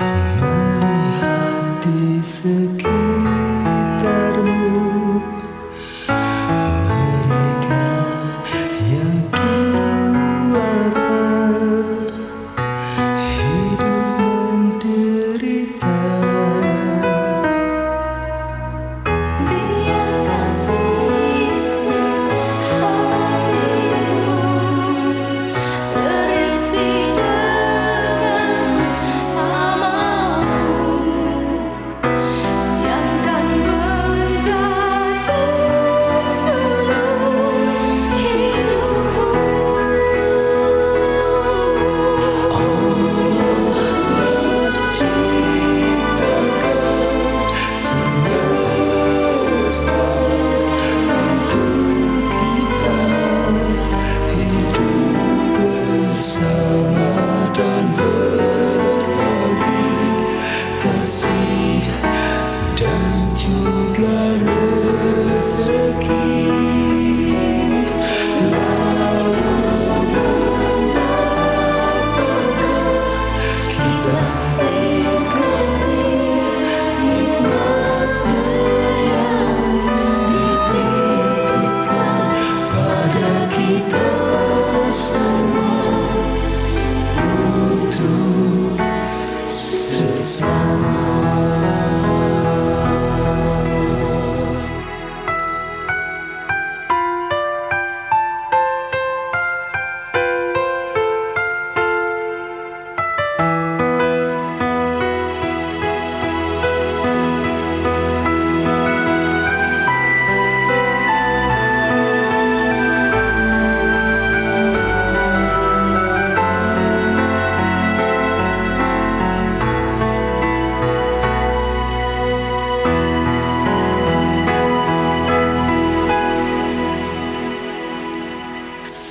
Yeah.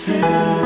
still